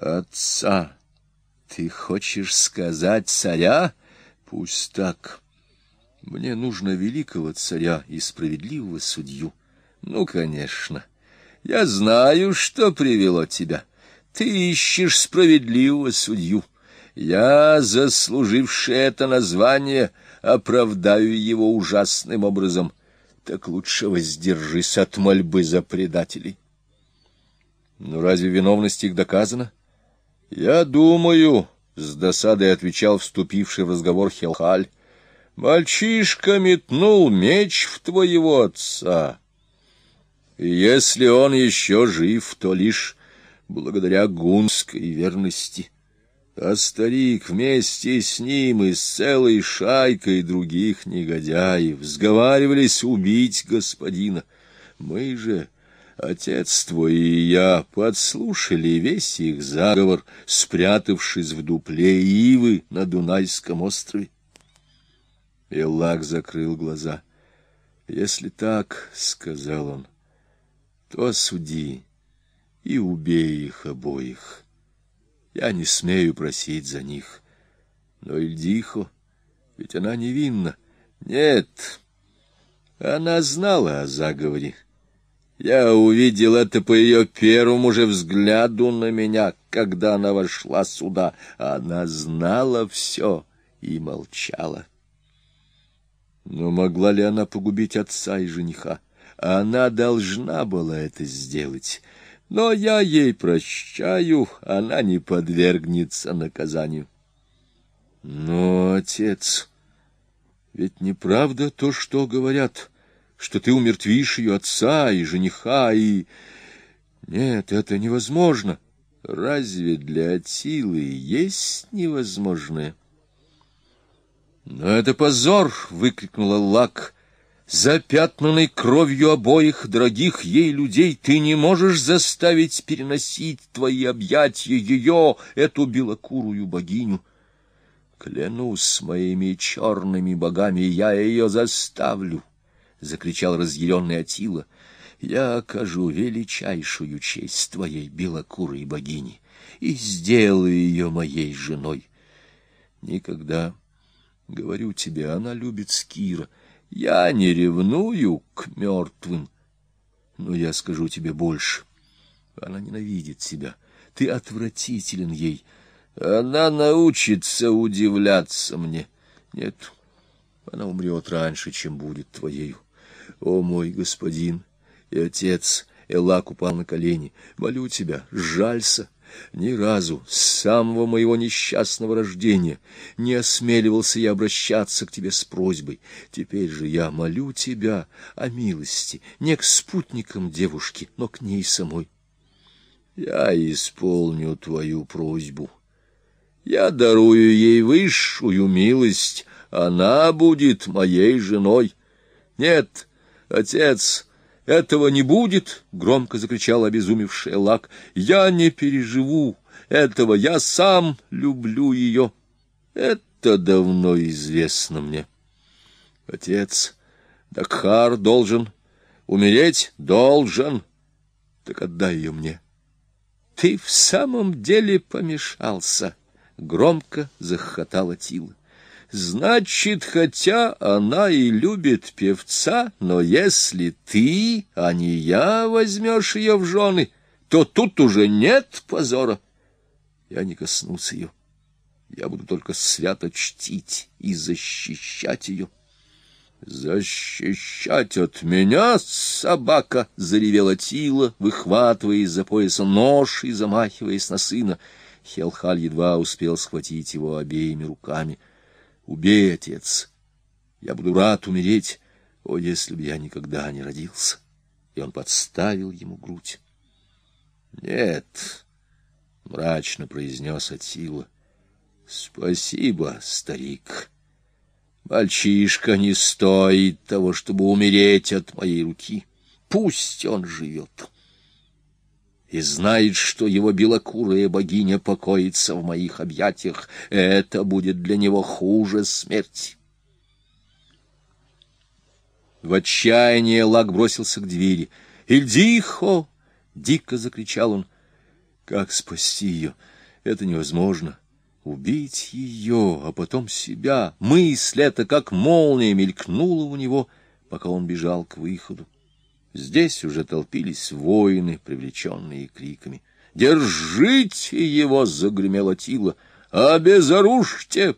Отца, ты хочешь сказать царя? Пусть так. Мне нужно великого царя и справедливого судью. Ну, конечно. Я знаю, что привело тебя. Ты ищешь справедливого судью. Я, заслуживший это название, оправдаю его ужасным образом. Так лучше воздержись от мольбы за предателей. Ну, разве виновность их доказана? Я думаю, — с досадой отвечал вступивший в разговор Хелхаль, — мальчишка метнул меч в твоего отца. И если он еще жив, то лишь благодаря гунской верности. А старик вместе с ним и с целой шайкой других негодяев сговаривались убить господина. Мы же, отец твой и я, подслушали весь их заговор, спрятавшись в дупле ивы на Дунайском острове. Эллак закрыл глаза. — Если так, — сказал он, — то осуди и убей их обоих. Я не смею просить за них. Но Ильдихо, ведь она невинна. Нет, она знала о заговоре. Я увидел это по ее первому же взгляду на меня, когда она вошла сюда. Она знала все и молчала. Но могла ли она погубить отца и жениха? Она должна была это сделать. Но я ей прощаю, она не подвергнется наказанию. Но, отец, ведь неправда то, что говорят, что ты умертвишь ее отца и жениха, и... Нет, это невозможно. Разве для Атилы есть невозможное? Но это позор! — выкрикнула Лак — запятнанной кровью обоих дорогих ей людей, ты не можешь заставить переносить твои объятия ее, эту белокурую богиню. Клянусь моими черными богами, я ее заставлю, — закричал разъяренный Атила. Я окажу величайшую честь твоей белокурой богини и сделаю ее моей женой. Никогда, говорю тебе, она любит Скира — я не ревную к мертвым, но я скажу тебе больше. Она ненавидит тебя. Ты отвратителен ей. Она научится удивляться мне. Нет, она умрет раньше, чем будет твоею. О, мой господин и отец! Элак упал на колени. Молю тебя, жалься. Ни разу с самого моего несчастного рождения не осмеливался я обращаться к тебе с просьбой. Теперь же я молю тебя о милости, не к спутникам девушки, но к ней самой. Я исполню твою просьбу. Я дарую ей высшую милость, она будет моей женой. Нет, отец, этого не будет, — громко закричал обезумевший Лак. — Я не переживу этого, я сам люблю ее. Это давно известно мне. Отец, Дакхар должен умереть, должен. Так отдай ее мне. Ты в самом деле помешался, — громко захохотала Тила. Значит, хотя она и любит певца, но если ты, а не я, возьмешь ее в жены, то тут уже нет позора. Я не коснусь ее. Я буду только свято чтить и защищать ее. «Защищать от меня, собака!» — заревела Тила, выхватывая из-за пояса нож и замахиваясь на сына. Хелхаль едва успел схватить его обеими руками — Убей, отец. Я буду рад умереть. О, если бы я никогда не родился. И он подставил ему грудь. Нет, мрачно произнес Атила. Спасибо, старик. Мальчишка не стоит того, чтобы умереть от моей руки. Пусть он живет и знает, что его белокурая богиня покоится в моих объятиях, это будет для него хуже смерти. В отчаянии Лак бросился к двери. «Ильдихо!» — дико закричал он. Как спасти ее? Это невозможно. Убить ее, а потом себя. Мысль эта, как молния, мелькнула у него, пока он бежал к выходу. Здесь уже толпились воины, привлеченные криками. «Держите его!» — загремела Тила. «Обезоружьте!»